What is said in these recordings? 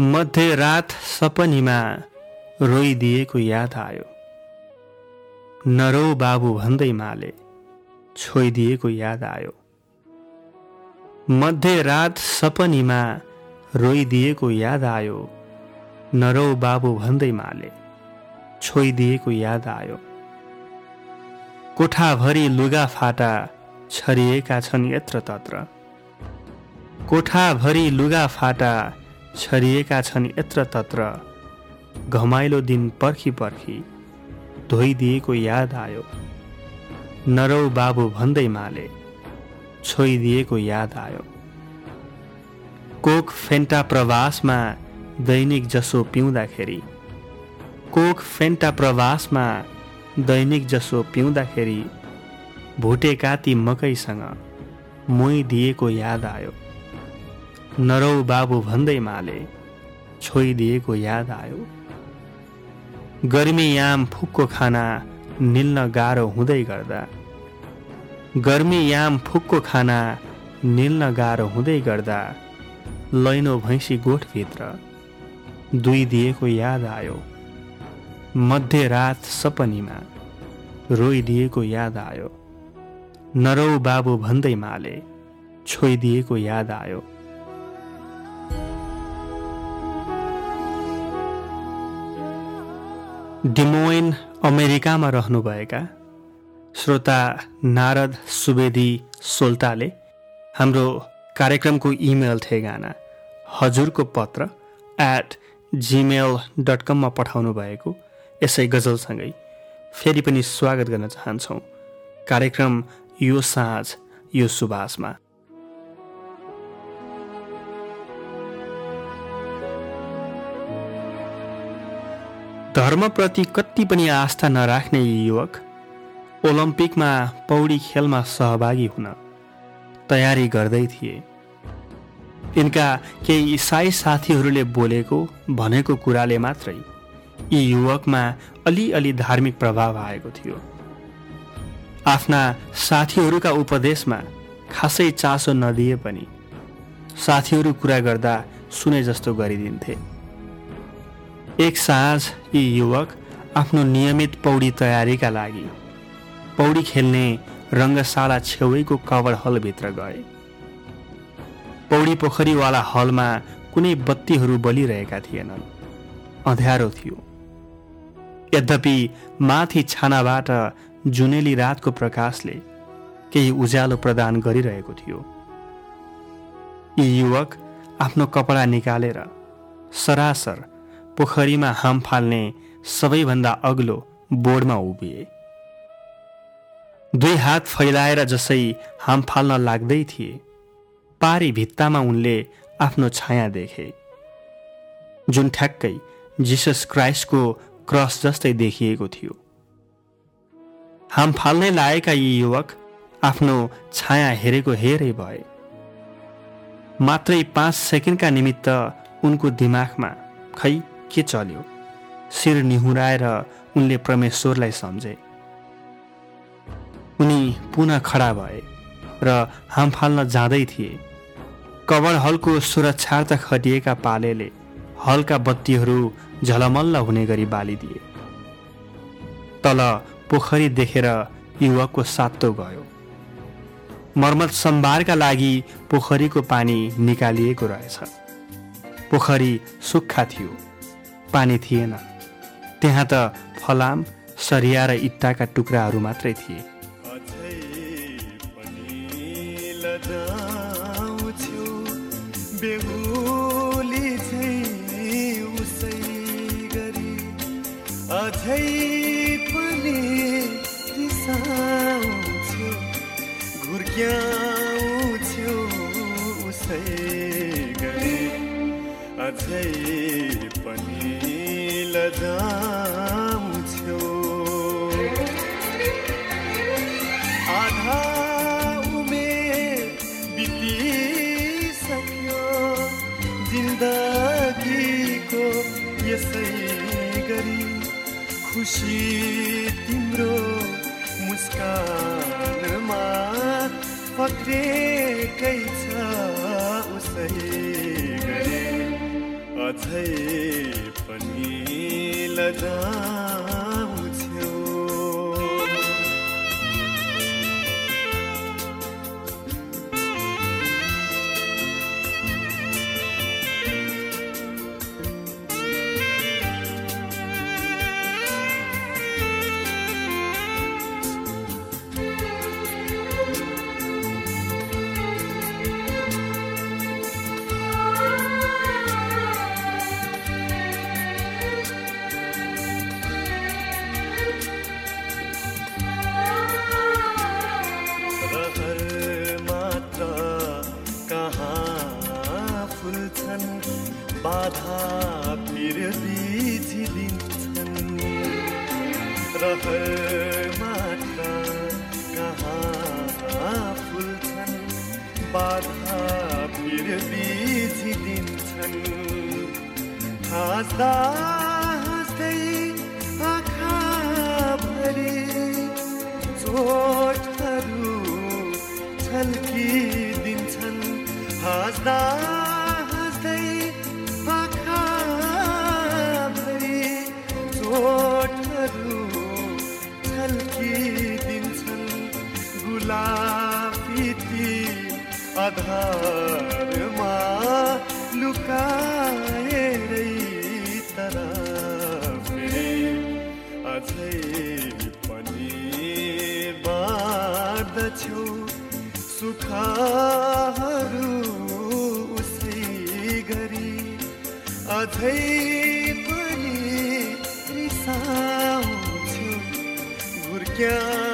मध्यरात सपनीमा रोइदिएको याद आयो। नरौ बाबु भन्दै माले छोइदिएको याद आयो। मध्यरात सपनीमा रोइदिएको याद आयो। नरौ बाबु भन्दै माले छोइदिएको याद आयो। कोठाभरि लुगा फाटा छरिएका छन् यत्र तत्र कोठाभरि लुगा फाटा छरिएका छन् यत्र तत्र घमाइलो दिन पर्खी पर्खी धोइदिएको याद आयो। नरौ बाबु भन्दै माले छोइदिएको याद आयो। कोक फेन्टा प्रवासमा दैनिक जसो पिउँदाखेरि कोक फेन्टा प्रवासमा दैनिक जसो पिउँदाखेरि भुटेका ती मकैसँग मोइदिएको याद आयो। नरौ बाबु भन्दै माले छोइदिएको याद आयो। गर्मी याम फुक्को खाना निल्न गाह्रो हुँदै गर्दा गर्मी याम फुक्को खाना निल्न गाह्रो हुँदै गर्दा लैनो भैँसी गोठभित्र दुई दिएको याद आयो। मध्यरात सपनीमा रोइदिएको याद आयो। नरौ बाबु भन्दै माले छोइदिएको याद आयो। डिमोइन अमेरिकामा रहनुभएका श्रोता नारद सुवेदी सोल्ताले हाम्रो कार्यक्रमको इमेल ठेगाना हजुरको पत्र एट जिमेल डट कममा पठाउनु भएको यसै गजलसँगै फेरि पनि स्वागत गर्न चाहन्छौँ। कार्यक्रम यो साँझ यो सुबासमा धर्मप्रति कति पनि आस्था नराख्ने युवक ओलम्पिकमा पौडी खेलमा सहभागी हुन तयारी गर्दै थिए। यिनका केही इसाई साथीहरूले बोलेको भनेको कुराले मात्रै यी युवकमा अलिअलि धार्मिक प्रभाव आएको थियो। आफ्ना साथीहरूका उपदेशमा खासै चासो नदिए पनि साथीहरू कुरा गर्दा सुने जस्तो गरिदिन्थे। एक साँझ यी युवक आफ्नो नियमित पौडी तयारीका लागि पौडी खेल्ने रङ्गशाला छेउैको कवर हलभित्र गए। पौडी पोखरीवाला हलमा कुनै बत्तीहरू बलिरहेका थिएनन्। अँध्यारो थियो। यद्यपि माथि छानाबाट जुनेली रातको प्रकाशले केही उज्यालो प्रदान गरिरहेको थियो। यी युवक आफ्नो कपडा निकालेर सरासर पोखरीमा हाम फाल्ने सबैभन्दा अग्लो बोर्डमा उभिए। दुई हात फैलाएर जसै हाम फाल्न लाग्दै थिए पारी भित्तामा उनले आफ्नो छाया देखे। जुन ठ्याक्कै जिसस क्राइस्टको क्रस जस्तै देखिएको थियो। हाम फाल्नै लागेका यी युवक आफ्नो छाया हेरेको हेरै भए। मात्रै पाँच सेकेन्डका निमित्त उनको दिमागमा खै के चल्यो? शिर निहुराएर उनले परमेश्वरलाई सम्झे। उनी पुनः खडा भए र हाम फाल्न जाँदै थिए। कवर हलको सुरक्षार्थ खटिएका पालेले हलका बत्तीहरू झलमल्ल हुने गरी बालिदिए तल पोखरी देखेर युवकको सातो गयो। मर्मत सम्भारका लागि पोखरीको पानी निकालिएको रहेछ। पोखरी सुक्खा थियो। पानी थिएन। त्यहाँ त फलाम सरिया र इट्टाका टुक्राहरू मात्रै थिए। घुर्क्याउँछ्यो उसै अझै लजाउँछौ आधा उमेर बितिसक्यो। जिन्दगीको यसै गरी खुसी तिम्रो मुस्कानमा पक्रेकै छ उसै। गरी अझै पनि लजाउँछौ बाधा पिर बिजिदिन्छन् रहर मात्र कहाँ फुल्छन्? बाधा पिर बिजिदिन्छन् हाँस्दा हाँस्दै आँखा भरि चोटहरू छल्किदिन्छन्। हाँस्दै सुखहरू उसै गरी अझै पनि रिसाउँछौ हुर्क्याउँछौ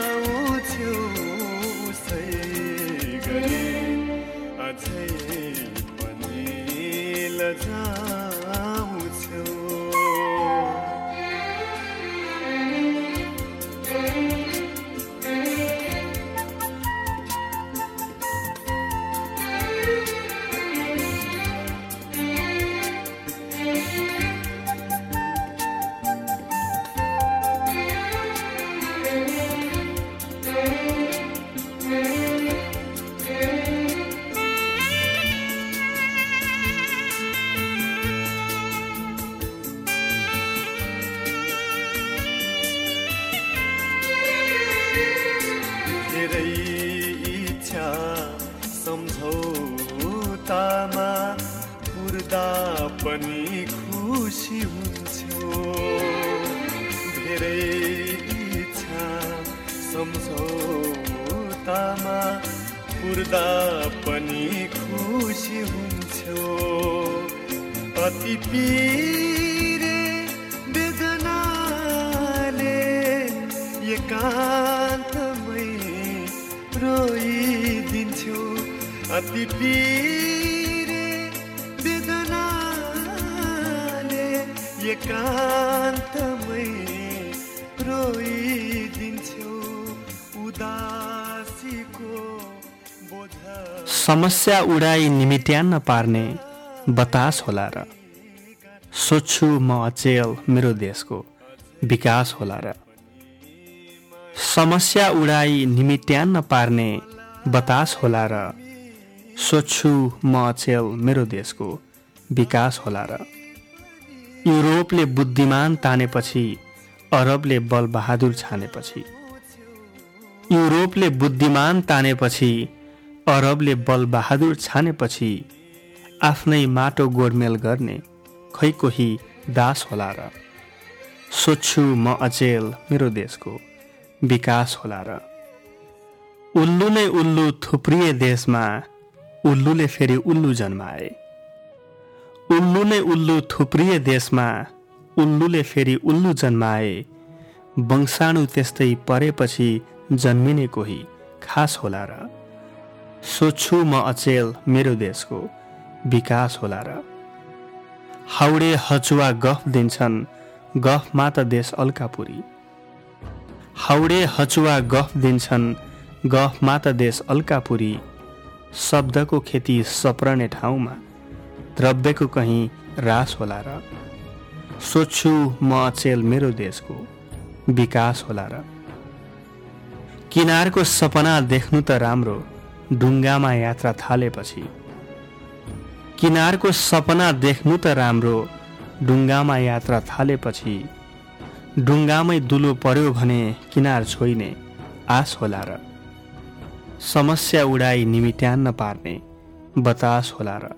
सम्झौतामा पुर्दा पनि खुसी हुन्थ्यो धेरै इच्छा सम्झौतामा पुर्दा पनि खुसी हुन्थ्यो अति पिरे वेदनाले एकान्तमै रोइदिन्थ्यो अति पिरे वेदनाले एकान्तमै रोइदिन्थ्यो उदासीको समस्या उडाई निमिट्यान्न पार्ने बतास होला र सोध्छु म अचेल मेरो देशको विकास होला र समस्या उडाई निमिट्यान्न पार्ने बतास होला र सोध्छु म अचेल मेरो देशको विकास होला र। युरोपले बुद्धिमान तानेपछि अरबले बलबहादुर छानेपछि। युरोपले बुद्धिमान तानेपछि अरबले बलबहादुर छानेपछि आफ्नै माटो गोडमेल गर्ने खै कोही दास होला र। सोध्छु म अचेल मेरो देशको विकास होला र। उल्लु नै उल्लु थुप्रिए देशमा उल्लुले फेरि उल्लु जन्माए। उल्लु नै उल्लु थुप्रिए देशमा उल्लुले फेरि उल्लु जन्माए। वंशाणु त्यस्तै परेपछि जन्मिने कोही खास होला र। सोध्छु म अचेल मेरो देशको विकास होला र। हाउडे हचुवा गफ दिन्छन् गफमा त देश अल्कापुरी। हाउडे हचुवा गफ दिन्छन् गफमा त देश अल्कापुरी। शब्दको खेती सप्रने ठाउँमा द्रव्यको कहीँ रास होला र सोध्छु म अचेल मेरो देशको विकास होला र? किनारको सपना देख्नु त राम्रो ढुङ्गामा यात्रा थालेपछि। किनारको सपना देख्नु त राम्रो डुङ्गामा यात्रा थालेपछि डुङ्गामै दुलो पर्यो भने किनार छोइने आश होला र। समस्या उडाई निमिट्यान्न पार्ने बतास होला र।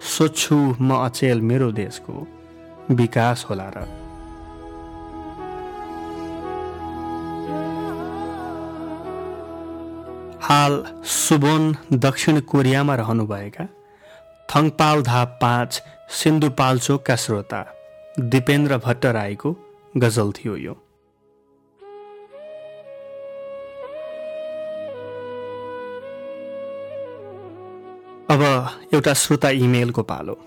सोध्छु म अचेल मेरो देशको विकास होला र। हाल सुबोन दक्षिण कोरियामा रहनुभएका थङपाल धाप पाँच सिन्धुपाल्चोकका श्रोता दिपेन्द्र भट्टराईको गजल थियो यो। अब एउटा श्रोता इमेलको पालो।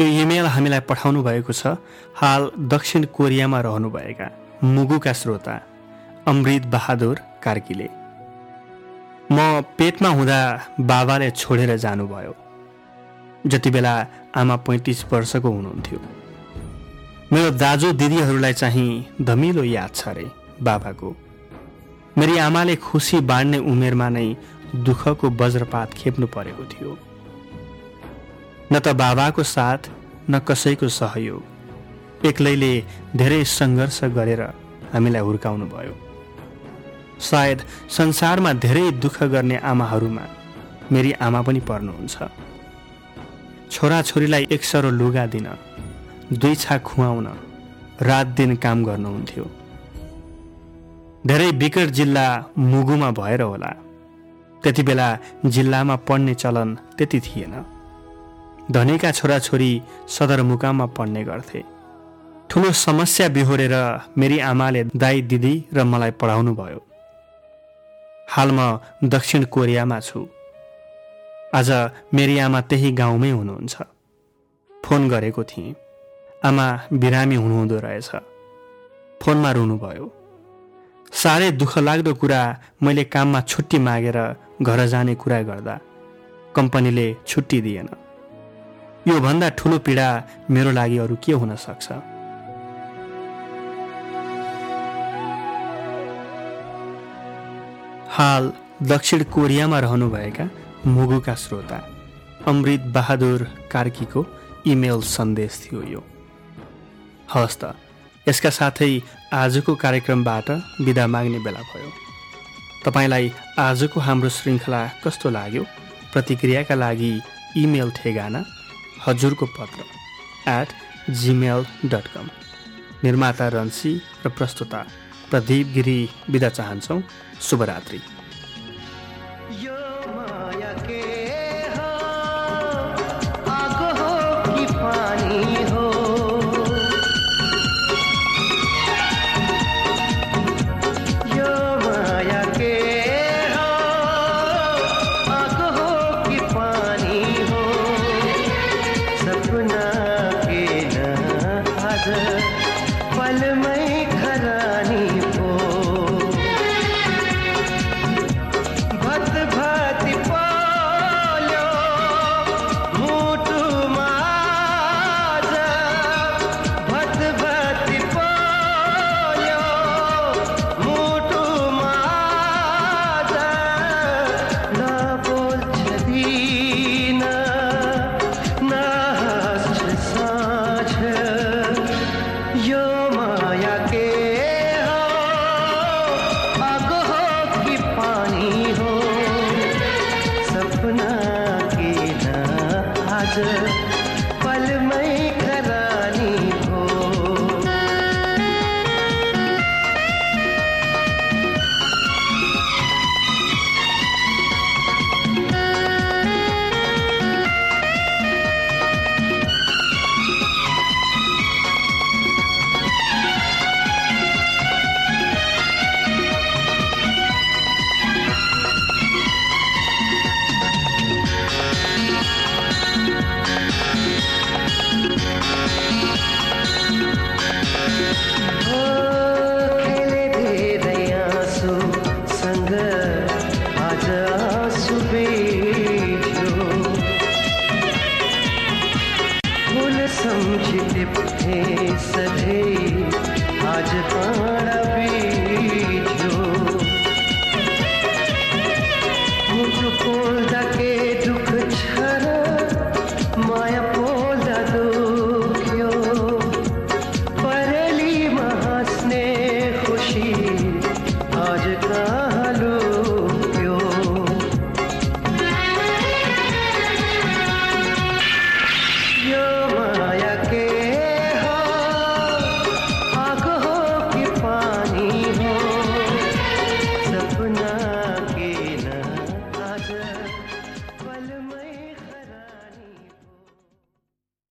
यो इमेल हामीलाई पठाउनु भएको छ हाल दक्षिण कोरियामा रहनुभएका मुगुका श्रोता अमृत बहादुर कार्कीले। म पेटमा हुँदा बाबाले छोडेर जानुभयो। जति बेला आमा पैँतिस वर्षको हुनुहुन्थ्यो। मेरो दाजु दिदीहरूलाई चाहिँ धमिलो याद छ अरे बाबाको। मेरी आमाले खुसी बाँड्ने उमेरमा नै दुःखको वज्रपात खेप्नु परेको थियो। न त बाबाको साथ न कसैको सहयोग। एक्लैले धेरै सङ्घर्ष गरेर हामीलाई हुर्काउनु भयो सायद संसारमा धेरै दुःख गर्ने आमाहरूमा मेरी आमा पनि पर्नुहुन्छ। छोराछोरीलाई एक सरो लुगा दिन दुई छाक खुवाउन रात दिन काम गर्नुहुन्थ्यो। धेरै विकट जिल्ला मुगुमा भएर होला। त्यति बेला जिल्लामा पढ्ने चलन त्यति थिएन। धनीका छोराछोरी सदरमुकाममा पढ्ने गर्थे। ठुलो समस्या बिहोरेर मेरी आमाले दाई दिदी र मलाई पढाउनु भयो। हाल म दक्षिण कोरियामा छु। आज मेरी आमा त्यही गाउँमै हुनुहुन्छ। फोन गरेको थिएँ। आमा बिरामी हुनुहुँदो रहेछ। फोनमा रुनुभयो। साह्रै दुःख लाग्दो कुरा मैले काममा छुट्टी मागेर घर जाने कुरा गर्दा कम्पनीले छुट्टी दिएन। योभन्दा ठुलो पीडा मेरो लागि अरू के हुन सक्छ? हाल दक्षिण कोरियामा रहनुभएका मुगुका श्रोता अमृत बहादुर कार्कीको इमेल सन्देश थियो यो। हवस् त यसका साथै आजको कार्यक्रमबाट बिदा माग्ने बेला भयो। तपाईँलाई आजको हाम्रो श्रृङ्खला कस्तो लाग्यो? प्रतिक्रियाका लागि इमेल ठेगाना हजुरको पत्र एट जिमेल डट कम निर्माता रन्सी र प्रस्तुता प्रदीप गिरी बिदा चाहन्छौँ। शुभरात्रि।